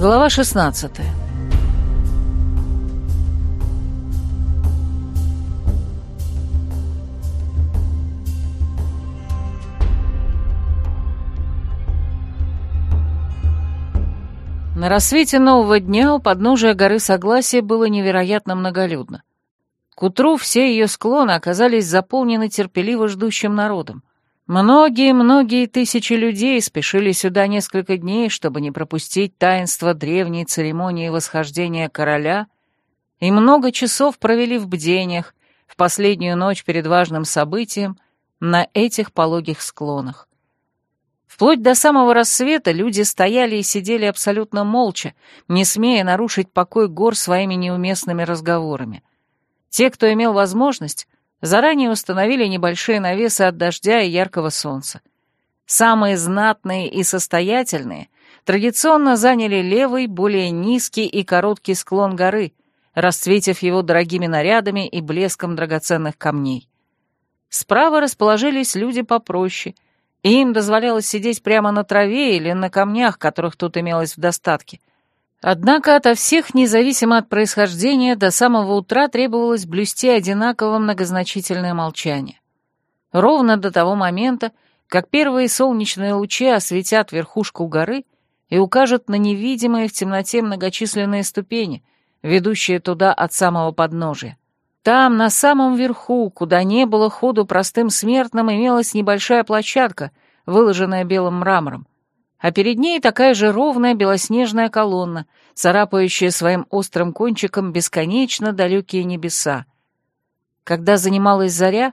Глава 16 На рассвете нового дня у подножия горы Согласия было невероятно многолюдно. К утру все ее склоны оказались заполнены терпеливо ждущим народом. Многие-многие тысячи людей спешили сюда несколько дней, чтобы не пропустить таинство древней церемонии восхождения короля, и много часов провели в бдениях в последнюю ночь перед важным событием на этих пологих склонах. Вплоть до самого рассвета люди стояли и сидели абсолютно молча, не смея нарушить покой гор своими неуместными разговорами. Те, кто имел возможность, заранее установили небольшие навесы от дождя и яркого солнца. Самые знатные и состоятельные традиционно заняли левый, более низкий и короткий склон горы, расцветив его дорогими нарядами и блеском драгоценных камней. Справа расположились люди попроще — и им дозволялось сидеть прямо на траве или на камнях, которых тут имелось в достатке. Однако ото всех, независимо от происхождения, до самого утра требовалось блюсти одинаково многозначительное молчание. Ровно до того момента, как первые солнечные лучи осветят верхушку горы и укажут на невидимые в темноте многочисленные ступени, ведущие туда от самого подножия. Там, на самом верху, куда не было ходу простым смертным, имелась небольшая площадка, выложенная белым мрамором, а перед ней такая же ровная белоснежная колонна, царапающая своим острым кончиком бесконечно далекие небеса. Когда занималась заря,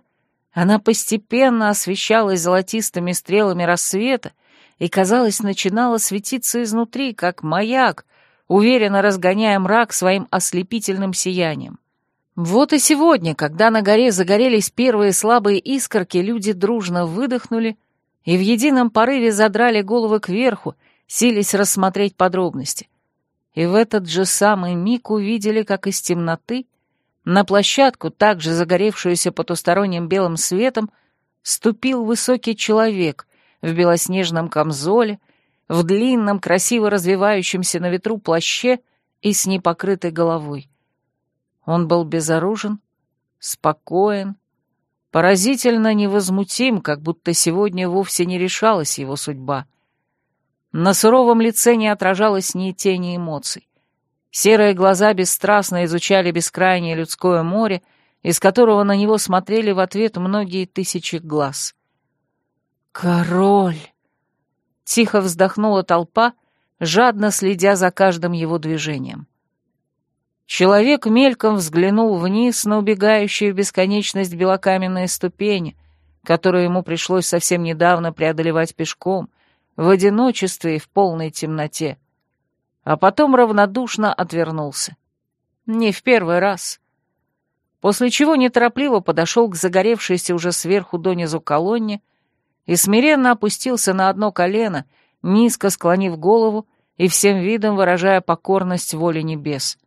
она постепенно освещалась золотистыми стрелами рассвета и, казалось, начинала светиться изнутри, как маяк, уверенно разгоняя мрак своим ослепительным сиянием. Вот и сегодня, когда на горе загорелись первые слабые искорки, люди дружно выдохнули и в едином порыве задрали головы кверху, сились рассмотреть подробности. И в этот же самый миг увидели, как из темноты на площадку, также загоревшуюся потусторонним белым светом, ступил высокий человек в белоснежном камзоле, в длинном, красиво развивающемся на ветру плаще и с непокрытой головой. Он был безоружен, спокоен, поразительно невозмутим, как будто сегодня вовсе не решалась его судьба. На суровом лице не отражалось ни тени эмоций. Серые глаза бесстрастно изучали бескрайнее людское море, из которого на него смотрели в ответ многие тысячи глаз. «Король!» — тихо вздохнула толпа, жадно следя за каждым его движением. Человек мельком взглянул вниз на убегающие в бесконечность белокаменные ступени, которые ему пришлось совсем недавно преодолевать пешком, в одиночестве и в полной темноте. А потом равнодушно отвернулся. Не в первый раз. После чего неторопливо подошел к загоревшейся уже сверху донизу колонне и смиренно опустился на одно колено, низко склонив голову и всем видом выражая покорность воле небес.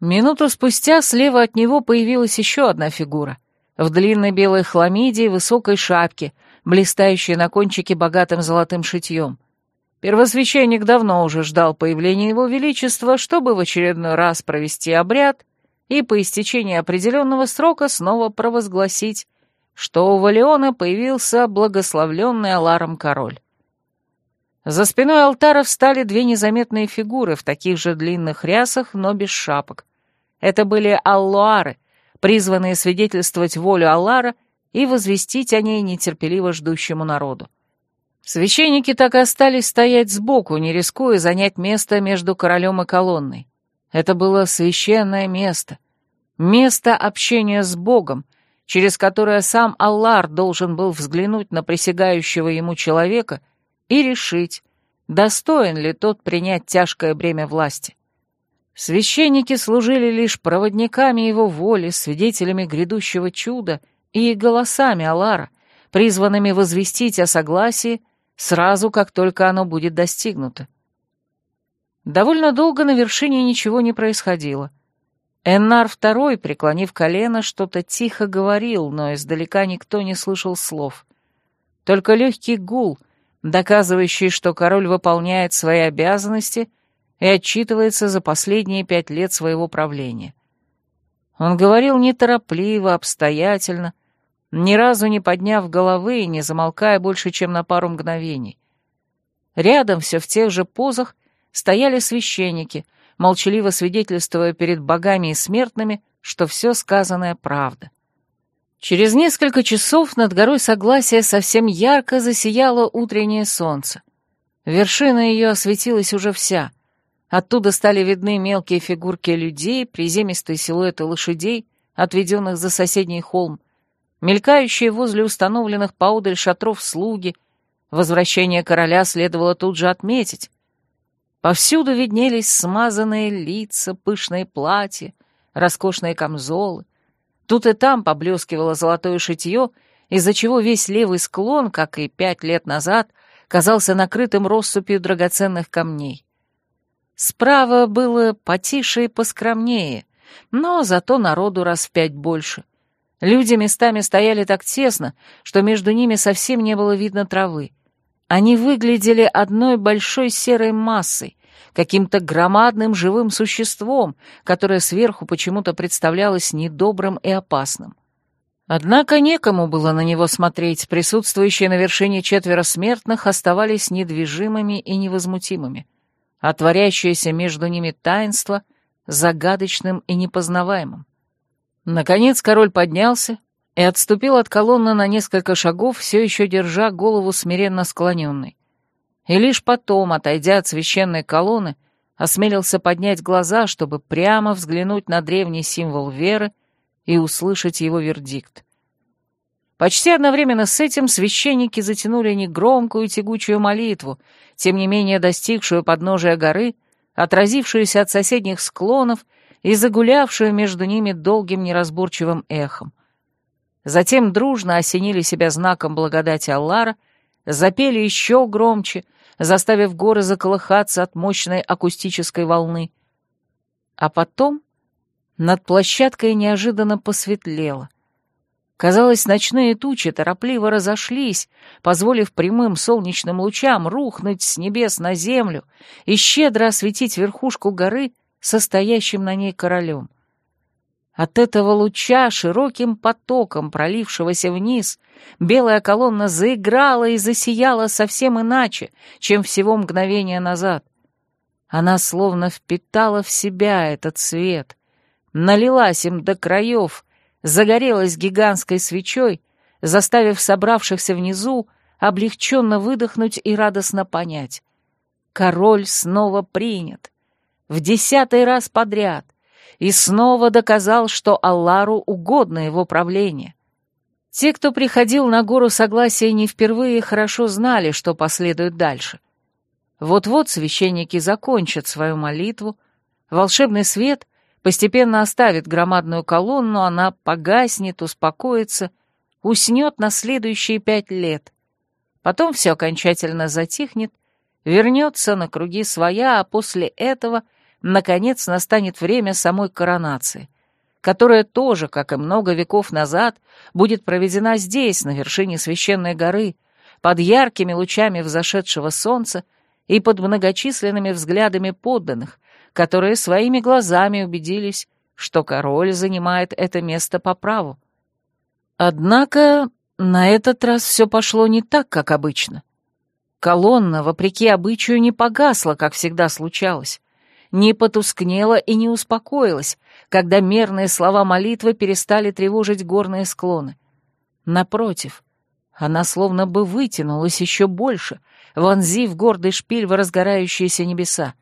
Минуту спустя слева от него появилась еще одна фигура. В длинной белой хламиде и высокой шапке, блистающей на кончике богатым золотым шитьем. Первосвященник давно уже ждал появления его величества, чтобы в очередной раз провести обряд и по истечении определенного срока снова провозгласить, что у Валиона появился благословленный Аларом король. За спиной алтара встали две незаметные фигуры в таких же длинных рясах, но без шапок. Это были аллуары, призванные свидетельствовать волю Аллара и возвестить о ней нетерпеливо ждущему народу. Священники так и остались стоять сбоку, не рискуя занять место между королем и колонной. Это было священное место, место общения с Богом, через которое сам Аллар должен был взглянуть на присягающего ему человека и решить, достоин ли тот принять тяжкое бремя власти. Священники служили лишь проводниками его воли, свидетелями грядущего чуда и голосами Алара, призванными возвестить о согласии сразу, как только оно будет достигнуто. Довольно долго на вершине ничего не происходило. Эннар II, преклонив колено, что-то тихо говорил, но издалека никто не слышал слов. Только легкий гул, доказывающий, что король выполняет свои обязанности — и отчитывается за последние пять лет своего правления. Он говорил неторопливо, обстоятельно, ни разу не подняв головы и не замолкая больше, чем на пару мгновений. Рядом все в тех же позах стояли священники, молчаливо свидетельствуя перед богами и смертными, что все сказанное правда. Через несколько часов над горой Согласия совсем ярко засияло утреннее солнце. Вершина ее осветилась уже вся. Оттуда стали видны мелкие фигурки людей, приземистые силуэты лошадей, отведенных за соседний холм, мелькающие возле установленных поодаль шатров слуги. Возвращение короля следовало тут же отметить. Повсюду виднелись смазанные лица, пышные платья, роскошные камзолы. Тут и там поблескивало золотое шитье, из-за чего весь левый склон, как и пять лет назад, казался накрытым россыпью драгоценных камней. Справа было потише и поскромнее, но зато народу раз в пять больше. Люди местами стояли так тесно, что между ними совсем не было видно травы. Они выглядели одной большой серой массой, каким-то громадным живым существом, которое сверху почему-то представлялось недобрым и опасным. Однако некому было на него смотреть, присутствующие на вершине четверо смертных оставались недвижимыми и невозмутимыми, а творящееся между ними таинство — загадочным и непознаваемым. Наконец король поднялся и отступил от колонны на несколько шагов, все еще держа голову смиренно склоненной. И лишь потом, отойдя от священной колонны, осмелился поднять глаза, чтобы прямо взглянуть на древний символ веры и услышать его вердикт. Почти одновременно с этим священники затянули негромкую тягучую молитву, тем не менее достигшую подножия горы, отразившуюся от соседних склонов и загулявшую между ними долгим неразборчивым эхом. Затем дружно осенили себя знаком благодати Аллара, запели еще громче, заставив горы заколыхаться от мощной акустической волны. А потом над площадкой неожиданно посветлело. Казалось, ночные тучи торопливо разошлись, позволив прямым солнечным лучам рухнуть с небес на землю и щедро осветить верхушку горы состоящим на ней королем. От этого луча, широким потоком пролившегося вниз, белая колонна заиграла и засияла совсем иначе, чем всего мгновения назад. Она словно впитала в себя этот свет, налилась им до краев, загорелась гигантской свечой, заставив собравшихся внизу облегченно выдохнуть и радостно понять. Король снова принят в десятый раз подряд и снова доказал, что Аллару угодно его правление. Те, кто приходил на гору Согласия не впервые, хорошо знали, что последует дальше. Вот-вот священники закончат свою молитву, волшебный свет постепенно оставит громадную колонну, она погаснет, успокоится, уснет на следующие пять лет. Потом все окончательно затихнет, вернется на круги своя, а после этого — наконец настанет время самой коронации, которая тоже, как и много веков назад, будет проведена здесь, на вершине священной горы, под яркими лучами взошедшего солнца и под многочисленными взглядами подданных, которые своими глазами убедились, что король занимает это место по праву. Однако на этот раз все пошло не так, как обычно. Колонна, вопреки обычаю, не погасла, как всегда случалось, не потускнела и не успокоилась, когда мерные слова молитвы перестали тревожить горные склоны. Напротив, она словно бы вытянулась еще больше, вонзив гордый шпиль в разгорающиеся небеса.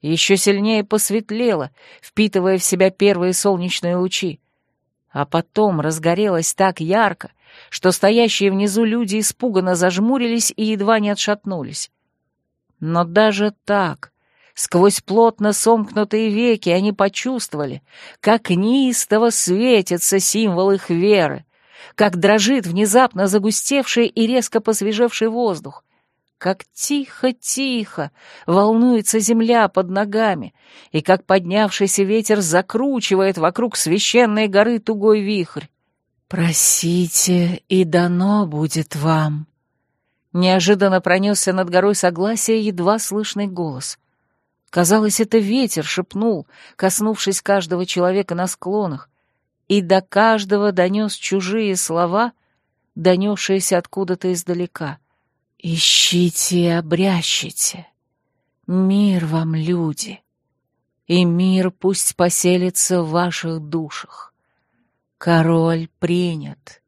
Еще сильнее посветлела, впитывая в себя первые солнечные лучи. А потом разгорелась так ярко, что стоящие внизу люди испуганно зажмурились и едва не отшатнулись. Но даже так Сквозь плотно сомкнутые веки они почувствовали, как неистово светится символ их веры, как дрожит внезапно загустевший и резко посвежевший воздух, как тихо-тихо волнуется земля под ногами, и как поднявшийся ветер закручивает вокруг священной горы тугой вихрь. «Просите, и дано будет вам!» Неожиданно пронесся над горой согласия едва слышный голос — Казалось, это ветер шепнул, коснувшись каждого человека на склонах, и до каждого донес чужие слова, донесшиеся откуда-то издалека. «Ищите и обрящите! Мир вам, люди! И мир пусть поселится в ваших душах! Король принят!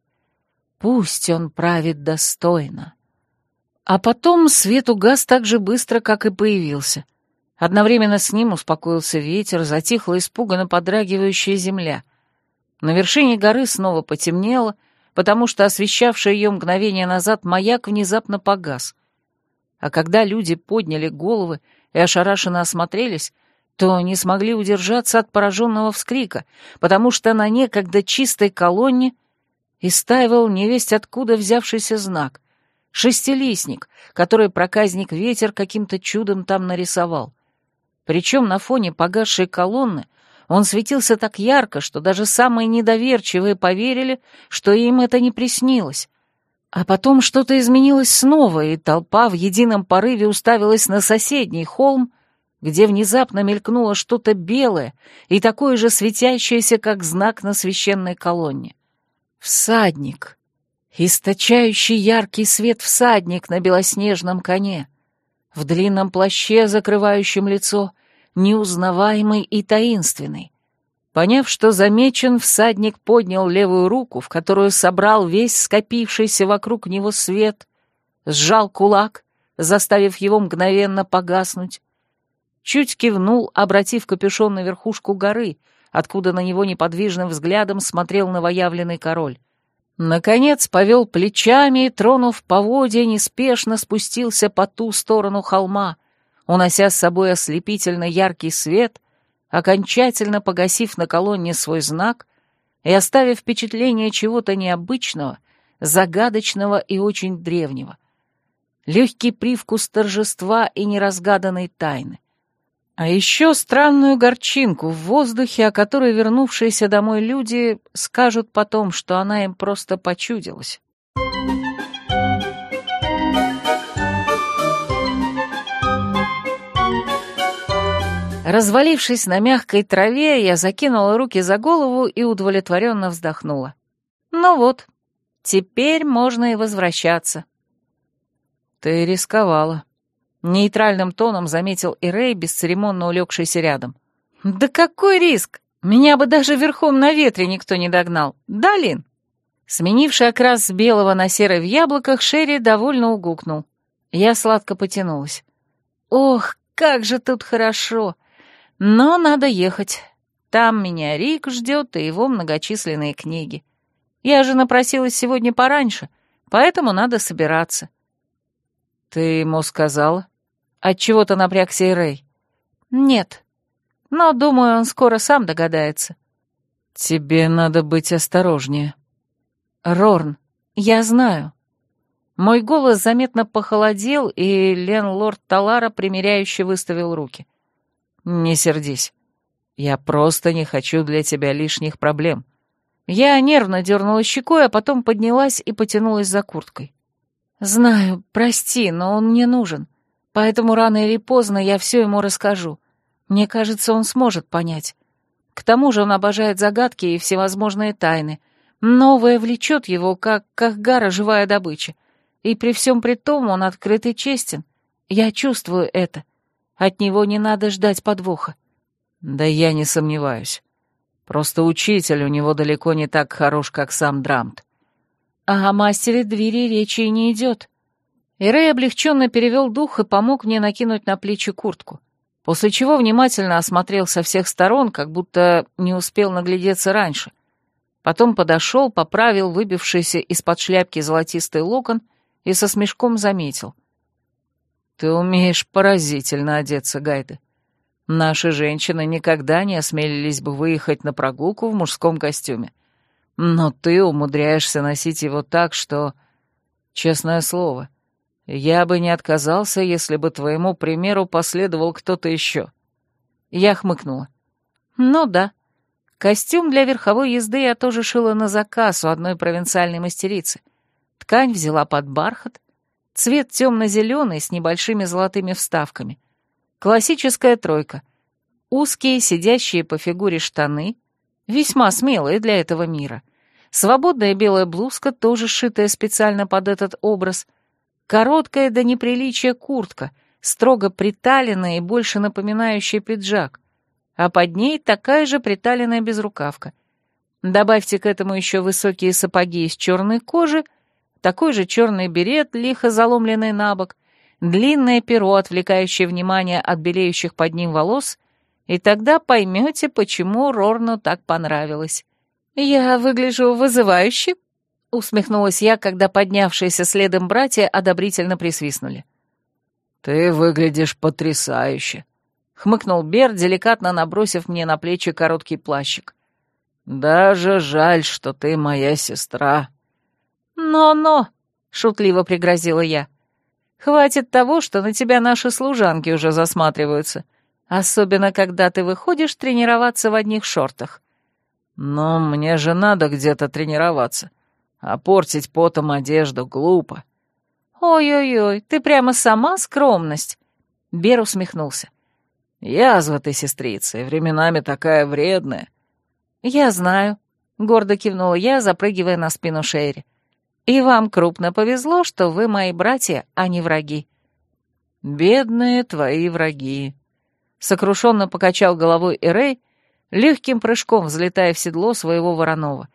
Пусть он правит достойно!» А потом свет угас так же быстро, как и появился. Одновременно с ним успокоился ветер, затихла испуганно подрагивающая земля. На вершине горы снова потемнело, потому что освещавший ее мгновение назад маяк внезапно погас. А когда люди подняли головы и ошарашенно осмотрелись, то не смогли удержаться от пораженного вскрика, потому что на некогда чистой колонне истаивал невесть откуда взявшийся знак — Шестилистник, который проказник ветер каким-то чудом там нарисовал. Причем на фоне погасшей колонны он светился так ярко, что даже самые недоверчивые поверили, что им это не приснилось. А потом что-то изменилось снова, и толпа в едином порыве уставилась на соседний холм, где внезапно мелькнуло что-то белое и такое же светящееся, как знак на священной колонне. Всадник источающий яркий свет всадник на белоснежном коне, в длинном плаще, закрывающем лицо, неузнаваемый и таинственный. Поняв, что замечен, всадник поднял левую руку, в которую собрал весь скопившийся вокруг него свет, сжал кулак, заставив его мгновенно погаснуть, чуть кивнул, обратив капюшон на верхушку горы, откуда на него неподвижным взглядом смотрел новоявленный король. Наконец повел плечами и, тронув поводья, неспешно спустился по ту сторону холма, унося с собой ослепительно яркий свет, окончательно погасив на колонне свой знак и оставив впечатление чего-то необычного, загадочного и очень древнего. Легкий привкус торжества и неразгаданной тайны. А еще странную горчинку в воздухе, о которой вернувшиеся домой люди скажут потом, что она им просто почудилась. Развалившись на мягкой траве, я закинула руки за голову и удовлетворенно вздохнула. Ну вот, теперь можно и возвращаться. Ты рисковала, Нейтральным тоном заметил Ирей, бесцеремонно улегшийся рядом. «Да какой риск? Меня бы даже верхом на ветре никто не догнал. Да, Лин?» Сменивший окрас с белого на серый в яблоках, Шерри довольно угукнул. Я сладко потянулась. «Ох, как же тут хорошо! Но надо ехать. Там меня Рик ждет и его многочисленные книги. Я же напросилась сегодня пораньше, поэтому надо собираться. «Ты ему сказала?» Отчего-то напрягся и Рэй. «Нет. Но, думаю, он скоро сам догадается». «Тебе надо быть осторожнее». «Рорн, я знаю». Мой голос заметно похолодел, и Лен-лорд Талара примиряюще выставил руки. «Не сердись. Я просто не хочу для тебя лишних проблем». Я нервно дернула щекой, а потом поднялась и потянулась за курткой. «Знаю, прости, но он мне нужен. Поэтому рано или поздно я все ему расскажу. Мне кажется, он сможет понять. К тому же он обожает загадки и всевозможные тайны. Новое влечет его, как Кахгара живая добыча. И при всем при том он открыт и честен. Я чувствую это. От него не надо ждать подвоха. Да я не сомневаюсь. Просто учитель у него далеко не так хорош, как сам Драмт. А о мастере двери речи и не идет. Ирей облегченно перевел дух и помог мне накинуть на плечи куртку, после чего внимательно осмотрел со всех сторон, как будто не успел наглядеться раньше. Потом подошел, поправил выбившийся из-под шляпки золотистый локон и со смешком заметил. «Ты умеешь поразительно одеться, Гайда. Наши женщины никогда не осмелились бы выехать на прогулку в мужском костюме. Но ты умудряешься носить его так, что... Честное слово, я бы не отказался, если бы твоему примеру последовал кто-то еще. Я хмыкнула. Ну да. Костюм для верховой езды я тоже шила на заказ у одной провинциальной мастерицы. Ткань взяла под бархат, цвет темно-зеленый с небольшими золотыми вставками. Классическая тройка. Узкие, сидящие по фигуре штаны, весьма смелые для этого мира. Свободная белая блузка, тоже сшитая специально под этот образ. Короткая до неприличия куртка, строго приталенная и больше напоминающая пиджак. А под ней такая же приталенная безрукавка. Добавьте к этому еще высокие сапоги из черной кожи, такой же черный берет, лихо заломленный на бок, длинное перо, отвлекающее внимание от белеющих под ним волос, и тогда поймете, почему Рорну так понравилось. «Я выгляжу вызывающе?» — усмехнулась я, когда поднявшиеся следом братья одобрительно присвистнули. «Ты выглядишь потрясающе», — хмыкнул Бер, деликатно набросив мне на плечи короткий плащик. «Даже жаль, что ты моя сестра». «Но-но», — шутливо пригрозила я. «Хватит того, что на тебя наши служанки уже засматриваются, особенно когда ты выходишь тренироваться в одних шортах». «Но мне же надо где-то тренироваться, а портить потом одежду глупо». «Ой-ой-ой, ты прямо сама скромность», — Бер усмехнулся. «Язва ты, сестрица, и временами такая вредная». «Я знаю», — гордо кивнула я, запрыгивая на спину Шерри. «И вам крупно повезло, что вы мои братья, а не враги». «Бедные твои враги», — сокрушенно покачал головой Эрей, легким прыжком взлетая в седло своего вороного.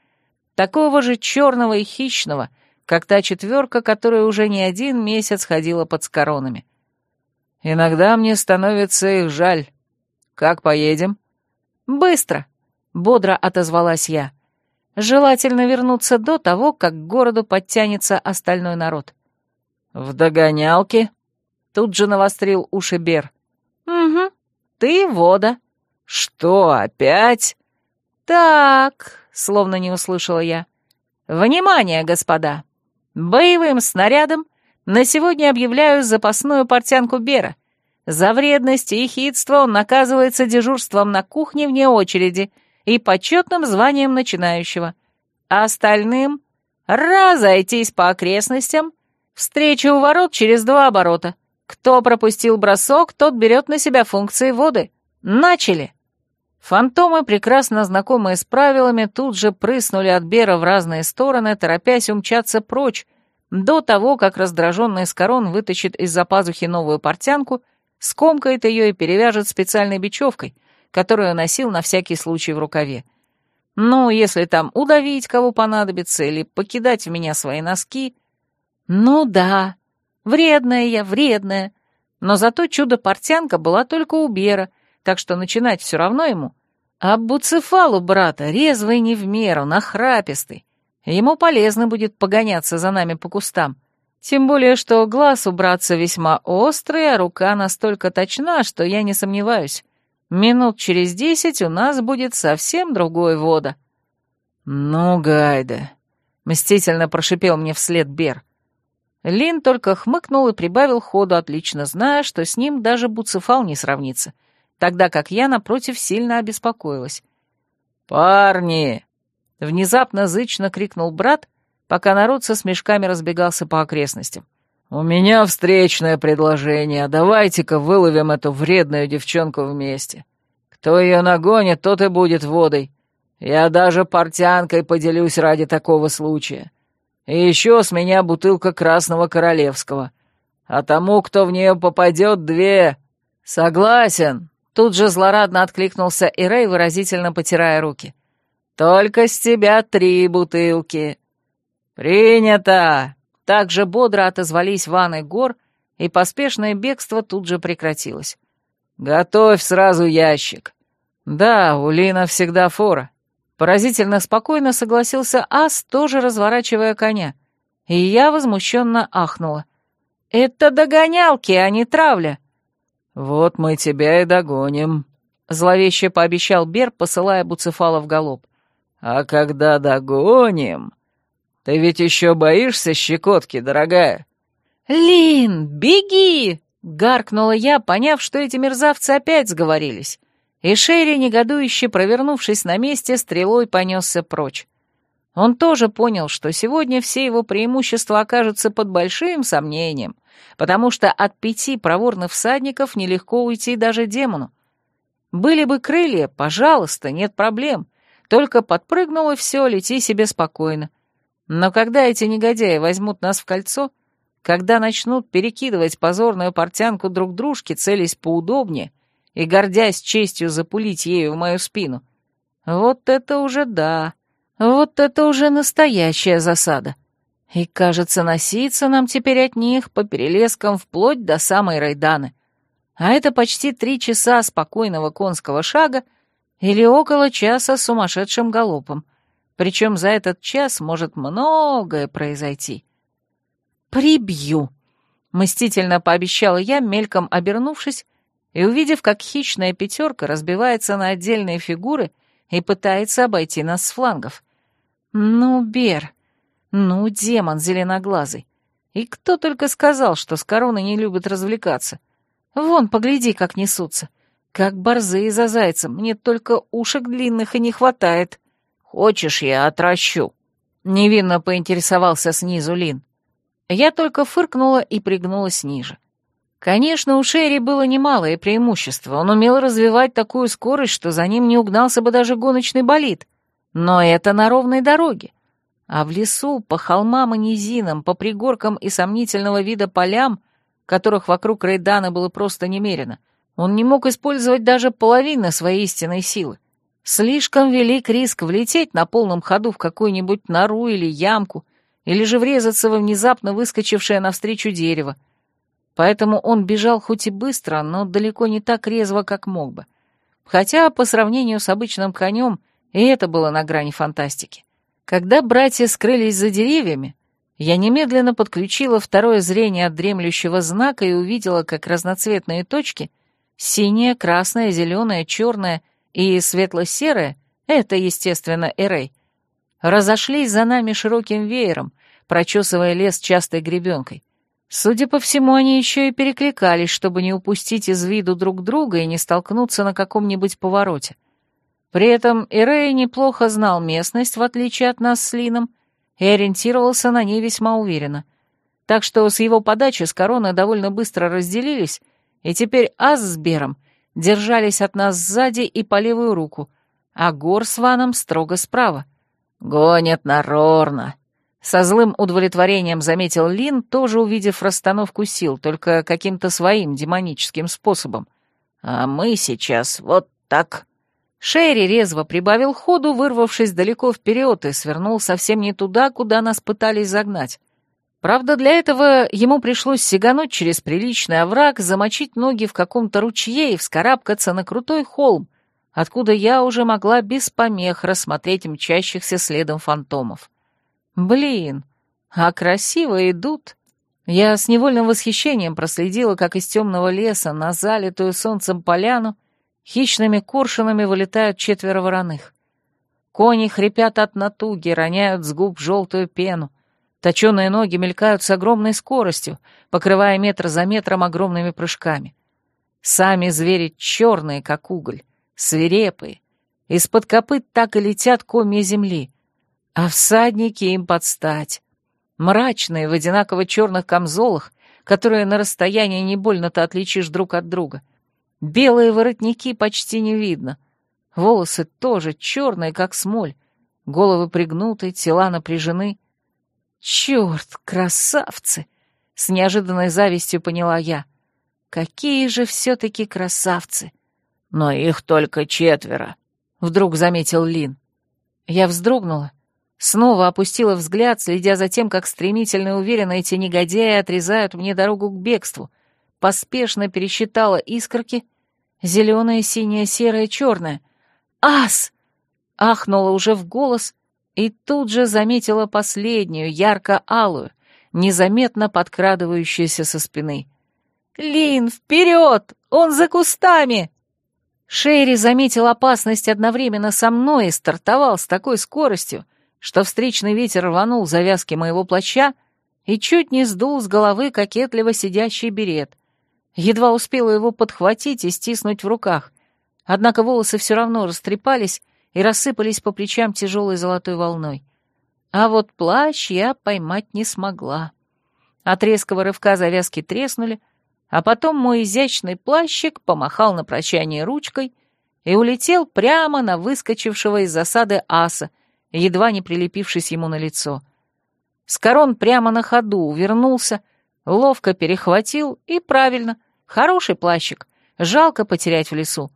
Такого же черного и хищного, как та четверка, которая уже не один месяц ходила под скоронами. «Иногда мне становится их жаль. Как поедем?» «Быстро», — бодро отозвалась я. «Желательно вернуться до того, как к городу подтянется остальной народ». «В догонялке?» — тут же навострил уши Бер. «Угу, ты вода». «Что, опять?» «Так», — словно не услышала я. «Внимание, господа! Боевым снарядом на сегодня объявляю запасную портянку Бера. За вредность и хитство он наказывается дежурством на кухне вне очереди — и почетным званием начинающего. А остальным — разойтись по окрестностям, встреча у ворот через два оборота. Кто пропустил бросок, тот берет на себя функции воды. Начали!» Фантомы, прекрасно знакомые с правилами, тут же прыснули от Бера в разные стороны, торопясь умчаться прочь, до того, как раздраженный Скорон вытащит из-за пазухи новую портянку, скомкает ее и перевяжет специальной бечевкой, которую носил на всякий случай в рукаве. Ну, если там удавить кого понадобится или покидать в меня свои носки... Ну да, вредная я, вредная. Но зато чудо-портянка была только у Бера, так что начинать все равно ему. А Буцефалу, брата, резвый не в меру, нахрапистый. Ему полезно будет погоняться за нами по кустам. Тем более, что глаз у братца весьма острый, а рука настолько точна, что я не сомневаюсь. Минут через десять у нас будет совсем другой вода». «Ну, Гайда», — мстительно прошипел мне вслед Бер. Лин только хмыкнул и прибавил ходу, отлично зная, что с ним даже Буцефал не сравнится, тогда как я, напротив, сильно обеспокоилась. «Парни!» — внезапно зычно крикнул брат, пока народ со смешками разбегался по окрестностям. «У меня встречное предложение. Давайте-ка выловим эту вредную девчонку вместе. Кто ее нагонит, тот и будет водой. Я даже портянкой поделюсь ради такого случая. И еще с меня бутылка красного королевского. А тому, кто в нее попадет, две. Согласен!» Тут же злорадно откликнулся Ирей, выразительно потирая руки. «Только с тебя три бутылки». «Принято!» Также бодро отозвались Ван и Гор, и поспешное бегство тут же прекратилось. «Готовь сразу ящик». «Да, у Лина всегда фора». Поразительно спокойно согласился Ас, тоже разворачивая коня. И я возмущенно ахнула. «Это догонялки, а не травля». «Вот мы тебя и догоним», — зловеще пообещал Бер, посылая Буцефала в галоп. «А когда догоним...» Ты ведь еще боишься щекотки, дорогая?» «Лин, беги!» — гаркнула я, поняв, что эти мерзавцы опять сговорились. И Шерри, негодующе провернувшись на месте, стрелой понесся прочь. Он тоже понял, что сегодня все его преимущества окажутся под большим сомнением, потому что от пяти проворных всадников нелегко уйти даже демону. Были бы крылья, пожалуйста, нет проблем. Только подпрыгнул и все, лети себе спокойно. Но когда эти негодяи возьмут нас в кольцо, когда начнут перекидывать позорную портянку друг дружке, целясь поудобнее и гордясь честью запулить ею в мою спину, вот это уже да, вот это уже настоящая засада. И, кажется, носиться нам теперь от них по перелескам вплоть до самой Райданы. А это почти три часа спокойного конского шага или около часа сумасшедшим галопом. Причем за этот час может многое произойти. «Прибью!» — мстительно пообещала я, мельком обернувшись, и увидев, как хищная пятерка разбивается на отдельные фигуры и пытается обойти нас с флангов. «Ну, Бер, ну, демон зеленоглазый. И кто только сказал, что с короной не любят развлекаться? Вон, погляди, как несутся. Как борзые за зайцем, мне только ушек длинных и не хватает. Хочешь, я отращу?» Невинно поинтересовался снизу Лин. Я только фыркнула и пригнулась ниже. Конечно, у Шерри было немалое преимущество. Он умел развивать такую скорость, что за ним не угнался бы даже гоночный болид. Но это на ровной дороге. А в лесу, по холмам и низинам, по пригоркам и сомнительного вида полям, которых вокруг Рейдана было просто немерено, он не мог использовать даже половину своей истинной силы. Слишком велик риск влететь на полном ходу в какую-нибудь нору или ямку, или же врезаться во внезапно выскочившее навстречу дерево. Поэтому он бежал хоть и быстро, но далеко не так резво, как мог бы. Хотя по сравнению с обычным конем и это было на грани фантастики. Когда братья скрылись за деревьями, я немедленно подключила второе зрение от дремлющего знака и увидела, как разноцветные точки — синяя, красная, зеленая, черная и светло-серая — это, естественно, Эрей — разошлись за нами широким веером, прочесывая лес частой гребенкой. Судя по всему, они еще и перекликались, чтобы не упустить из виду друг друга и не столкнуться на каком-нибудь повороте. При этом Ирей неплохо знал местность, в отличие от нас с Лином, и ориентировался на ней весьма уверенно. Так что с его подачи с короной довольно быстро разделились, и теперь Ас с Бером держались от нас сзади и по левую руку, а Гор с Ваном строго справа. «Гонят на Рорна!» Со злым удовлетворением заметил Лин, тоже увидев расстановку сил, только каким-то своим демоническим способом. «А мы сейчас вот так...» Шерри резво прибавил ходу, вырвавшись далеко вперед, и свернул совсем не туда, куда нас пытались загнать. Правда, для этого ему пришлось сигануть через приличный овраг, замочить ноги в каком-то ручье и вскарабкаться на крутой холм, откуда я уже могла без помех рассмотреть мчащихся следом фантомов. Блин, а красиво идут. Я с невольным восхищением проследила, как из темного леса на залитую солнцем поляну Хищными коршунами вылетают четверо вороных. Кони хрипят от натуги, роняют с губ желтую пену. Точеные ноги мелькают с огромной скоростью, покрывая метр за метром огромными прыжками. Сами звери черные, как уголь, свирепые. Из-под копыт так и летят комья земли. А всадники им подстать. Мрачные, в одинаково черных камзолах, которые на расстоянии не больно-то отличишь друг от друга — Белые воротники почти не видно. Волосы тоже черные, как смоль. Головы пригнуты, тела напряжены. Черт, красавцы! С неожиданной завистью поняла я. Какие же все-таки красавцы! Но их только четверо, вдруг заметил Лин. Я вздрогнула, снова опустила взгляд, следя за тем, как стремительно и уверенно эти негодяи отрезают мне дорогу к бегству, поспешно пересчитала искорки Зеленое, синее, серое, черное. «Ас!» — ахнула уже в голос и тут же заметила последнюю, ярко-алую, незаметно подкрадывающуюся со спины. «Лин, вперед! Он за кустами!» Шерри заметил опасность одновременно со мной и стартовал с такой скоростью, что встречный ветер рванул завязки моего плаща и чуть не сдул с головы кокетливо сидящий берет — Едва успела его подхватить и стиснуть в руках. Однако волосы все равно растрепались и рассыпались по плечам тяжелой золотой волной. А вот плащ я поймать не смогла. От резкого рывка завязки треснули, а потом мой изящный плащик помахал на прощание ручкой и улетел прямо на выскочившего из засады аса, едва не прилепившись ему на лицо. Скорон прямо на ходу увернулся, ловко перехватил и правильно, хороший плащик, жалко потерять в лесу.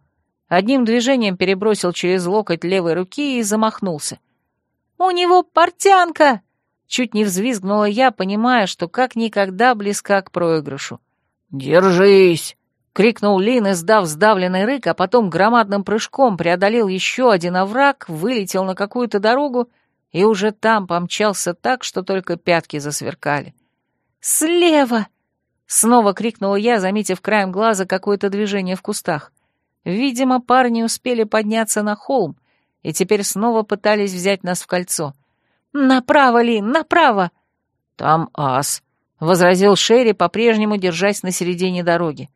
Одним движением перебросил через локоть левой руки и замахнулся. «У него портянка!» Чуть не взвизгнула я, понимая, что как никогда близка к проигрышу. «Держись!» — крикнул Лин, издав сдавленный рык, а потом громадным прыжком преодолел еще один овраг, вылетел на какую-то дорогу и уже там помчался так, что только пятки засверкали. «Слева!» — снова крикнула я, заметив краем глаза какое-то движение в кустах. Видимо, парни успели подняться на холм и теперь снова пытались взять нас в кольцо. «Направо, Лин, направо!» «Там ас», — возразил Шерри, по-прежнему держась на середине дороги.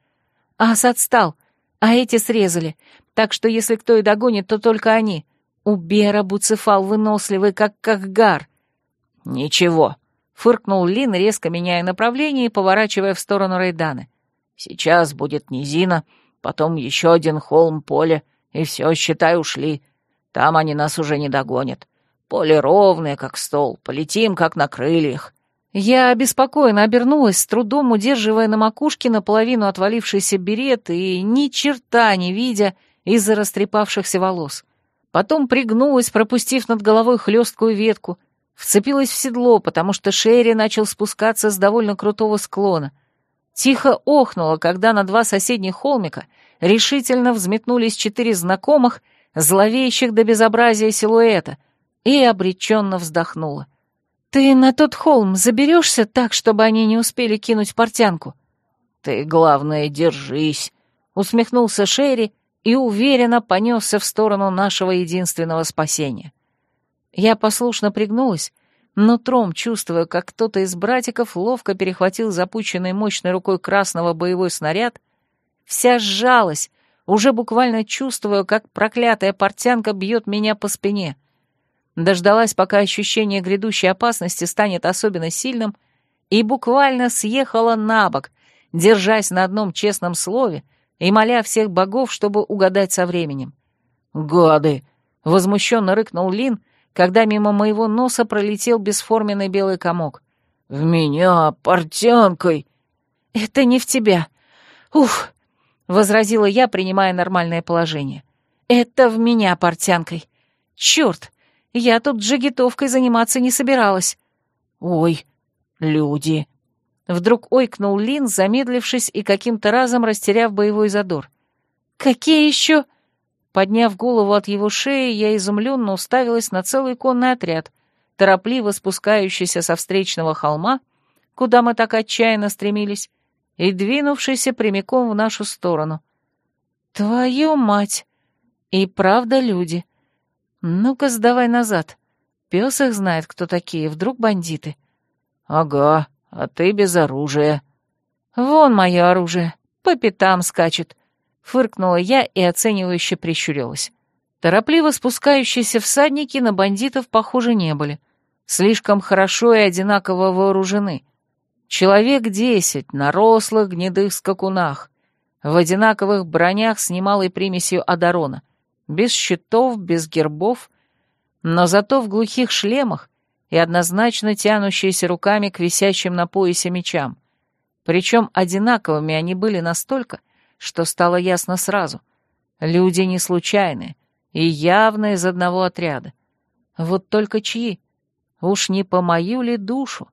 «Ас отстал, а эти срезали, так что если кто и догонит, то только они. У Бера Буцефал выносливый, как Кахгар». «Ничего», — фыркнул Лин, резко меняя направление и поворачивая в сторону Рейданы. «Сейчас будет низина, потом еще один холм поле, и все, считай, ушли. Там они нас уже не догонят. Поле ровное, как стол, полетим, как на крыльях». Я обеспокоенно обернулась, с трудом удерживая на макушке наполовину отвалившийся берет и ни черта не видя из-за растрепавшихся волос. Потом пригнулась, пропустив над головой хлесткую ветку, вцепилась в седло, потому что Шерри начал спускаться с довольно крутого склона. Тихо охнула, когда на два соседних холмика решительно взметнулись четыре знакомых, зловещих до безобразия силуэта, и обреченно вздохнула. «Ты на тот холм заберешься так, чтобы они не успели кинуть портянку?» «Ты, главное, держись», — усмехнулся Шерри и уверенно понесся в сторону нашего единственного спасения. Я послушно пригнулась, но тром, чувствуя, как кто-то из братиков ловко перехватил запущенной мощной рукой красного боевой снаряд, вся сжалась, уже буквально чувствуя, как проклятая портянка бьет меня по спине — Дождалась, пока ощущение грядущей опасности станет особенно сильным, и буквально съехала на бок, держась на одном честном слове и моля всех богов, чтобы угадать со временем. «Гады!» — возмущенно рыкнул Лин, когда мимо моего носа пролетел бесформенный белый комок. «В меня портянкой!» «Это не в тебя. Ух!» — возразила я, принимая нормальное положение. «Это в меня портянкой. Черт! Я тут джигитовкой заниматься не собиралась. Ой, люди. Вдруг ойкнул Лин, замедлившись и каким-то разом растеряв боевой задор. Какие еще... Подняв голову от его шеи, я изумленно уставилась на целый конный отряд, торопливо спускающийся со встречного холма, куда мы так отчаянно стремились, и двинувшийся прямиком в нашу сторону. Твою мать! И правда люди. «Ну-ка, сдавай назад. Пес их знает, кто такие, вдруг бандиты». «Ага, а ты без оружия». «Вон мое оружие, по пятам скачет», — фыркнула я и оценивающе прищурилась. Торопливо спускающиеся всадники на бандитов, похоже, не были. Слишком хорошо и одинаково вооружены. Человек десять на рослых гнедых скакунах, в одинаковых бронях с немалой примесью одарона без щитов, без гербов, но зато в глухих шлемах и однозначно тянущиеся руками к висящим на поясе мечам. Причем одинаковыми они были настолько, что стало ясно сразу. Люди не случайные и явно из одного отряда. Вот только чьи? Уж не по мою ли душу?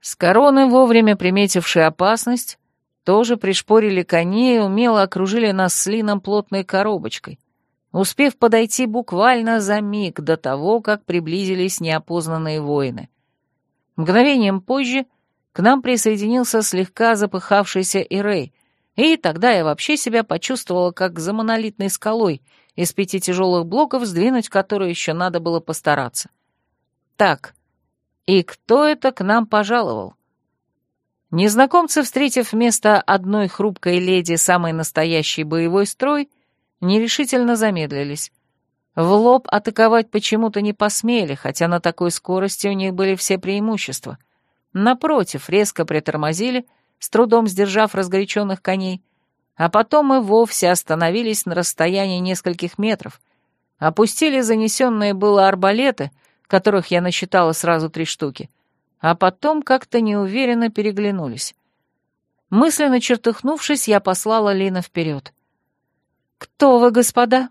С короны, вовремя приметившие опасность, тоже пришпорили коней и умело окружили нас с Лином плотной коробочкой — успев подойти буквально за миг до того, как приблизились неопознанные воины. Мгновением позже к нам присоединился слегка запыхавшийся Ирей, и тогда я вообще себя почувствовала как за монолитной скалой из пяти тяжелых блоков, сдвинуть которую еще надо было постараться. Так, и кто это к нам пожаловал? Незнакомцы, встретив вместо одной хрупкой леди самый настоящий боевой строй, нерешительно замедлились. В лоб атаковать почему-то не посмели, хотя на такой скорости у них были все преимущества. Напротив, резко притормозили, с трудом сдержав разгоряченных коней, а потом и вовсе остановились на расстоянии нескольких метров, опустили занесенные было арбалеты, которых я насчитала сразу три штуки, а потом как-то неуверенно переглянулись. Мысленно чертыхнувшись, я послала Лина вперед. «Кто вы, господа?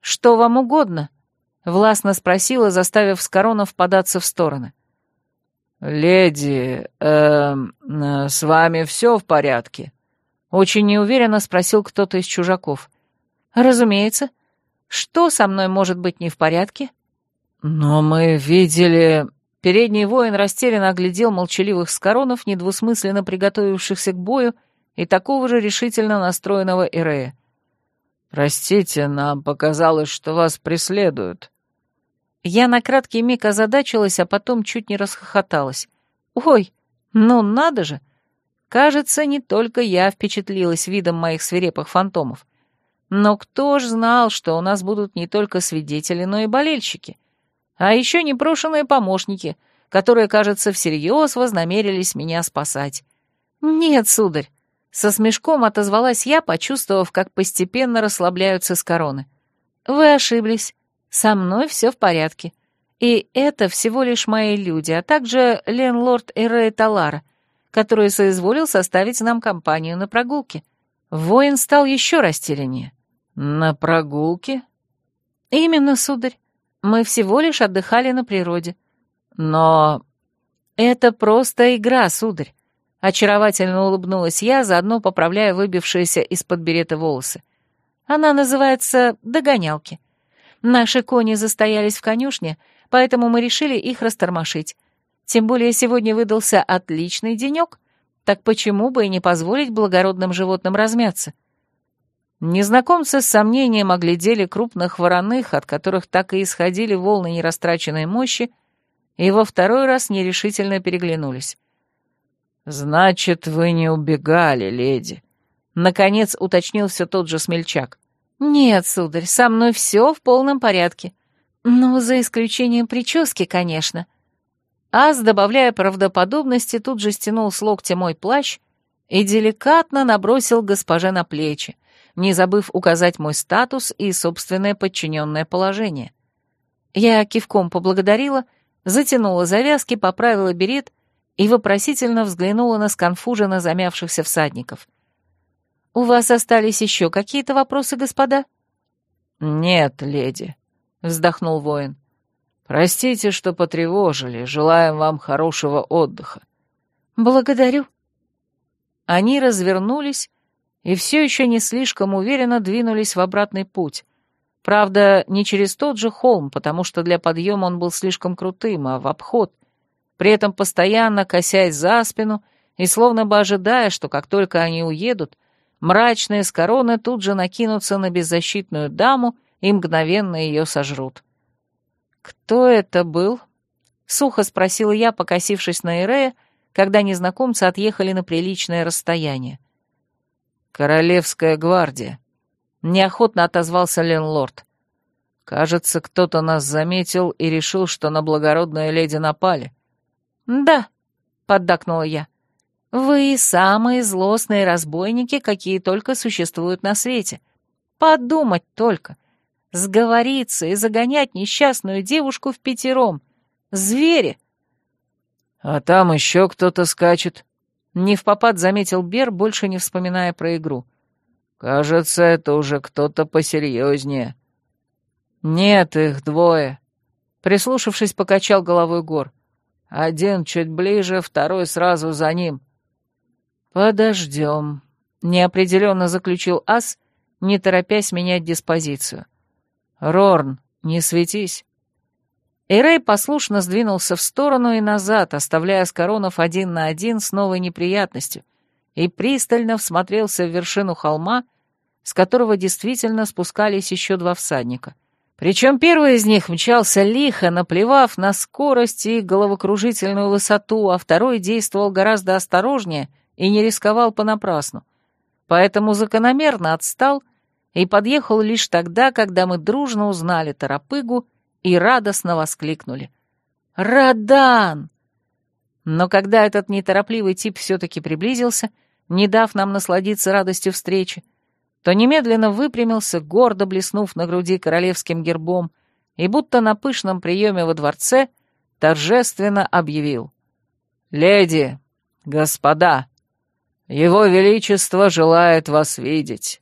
Что вам угодно?» — властно спросила, заставив Скоронов податься в стороны. «Леди, э, с вами все в порядке?» — очень неуверенно спросил кто-то из чужаков. «Разумеется. Что со мной может быть не в порядке?» «Но мы видели...» Передний воин растерянно оглядел молчаливых скоронов, недвусмысленно приготовившихся к бою, и такого же решительно настроенного Ирея. «Простите, нам показалось, что вас преследуют». Я на краткий миг озадачилась, а потом чуть не расхохоталась. «Ой, ну надо же! Кажется, не только я впечатлилась видом моих свирепых фантомов. Но кто ж знал, что у нас будут не только свидетели, но и болельщики? А еще непрошенные помощники, которые, кажется, всерьез вознамерились меня спасать. Нет, сударь, со смешком отозвалась я, почувствовав, как постепенно расслабляются с короны. «Вы ошиблись. Со мной все в порядке. И это всего лишь мои люди, а также ленлорд Эрей Талара, который соизволил составить нам компанию на прогулке». Воин стал еще растеряннее. «На прогулке?» «Именно, сударь. Мы всего лишь отдыхали на природе». «Но...» «Это просто игра, сударь. Очаровательно улыбнулась я, заодно поправляя выбившиеся из-под берета волосы. Она называется «догонялки». Наши кони застоялись в конюшне, поэтому мы решили их растормошить. Тем более сегодня выдался отличный денек, так почему бы и не позволить благородным животным размяться? Незнакомцы с сомнением оглядели крупных вороных, от которых так и исходили волны нерастраченной мощи, и во второй раз нерешительно переглянулись. «Значит, вы не убегали, леди?» Наконец уточнил все тот же смельчак. «Нет, сударь, со мной все в полном порядке. Ну, за исключением прически, конечно». Ас, добавляя правдоподобности, тут же стянул с локтя мой плащ и деликатно набросил госпоже на плечи, не забыв указать мой статус и собственное подчиненное положение. Я кивком поблагодарила, затянула завязки, поправила берет — и вопросительно взглянула на сконфуженно замявшихся всадников. «У вас остались еще какие-то вопросы, господа?» «Нет, леди», — вздохнул воин. «Простите, что потревожили. Желаем вам хорошего отдыха». «Благодарю». Они развернулись и все еще не слишком уверенно двинулись в обратный путь. Правда, не через тот же холм, потому что для подъема он был слишком крутым, а в обход — при этом постоянно косясь за спину и словно бы ожидая, что как только они уедут, мрачные с короны тут же накинутся на беззащитную даму и мгновенно ее сожрут. «Кто это был?» — сухо спросила я, покосившись на Ирея, когда незнакомцы отъехали на приличное расстояние. «Королевская гвардия», — неохотно отозвался Ленлорд. «Кажется, кто-то нас заметил и решил, что на благородную леди напали. «Да», — поддакнула я, — «вы самые злостные разбойники, какие только существуют на свете. Подумать только. Сговориться и загонять несчастную девушку в пятером. Звери!» «А там еще кто-то скачет», — не в попад заметил Бер, больше не вспоминая про игру. «Кажется, это уже кто-то посерьезнее». «Нет, их двое», — прислушавшись, покачал головой Гор. Один чуть ближе, второй сразу за ним. «Подождем», — неопределенно заключил Ас, не торопясь менять диспозицию. «Рорн, не светись». Эрей послушно сдвинулся в сторону и назад, оставляя Скоронов один на один с новой неприятностью, и пристально всмотрелся в вершину холма, с которого действительно спускались еще два всадника. Причем первый из них мчался лихо, наплевав на скорость и головокружительную высоту, а второй действовал гораздо осторожнее и не рисковал понапрасну. Поэтому закономерно отстал и подъехал лишь тогда, когда мы дружно узнали торопыгу и радостно воскликнули. «Радан!» Но когда этот неторопливый тип все-таки приблизился, не дав нам насладиться радостью встречи, то немедленно выпрямился, гордо блеснув на груди королевским гербом, и будто на пышном приеме во дворце торжественно объявил. «Леди, господа, его Величество желает вас видеть».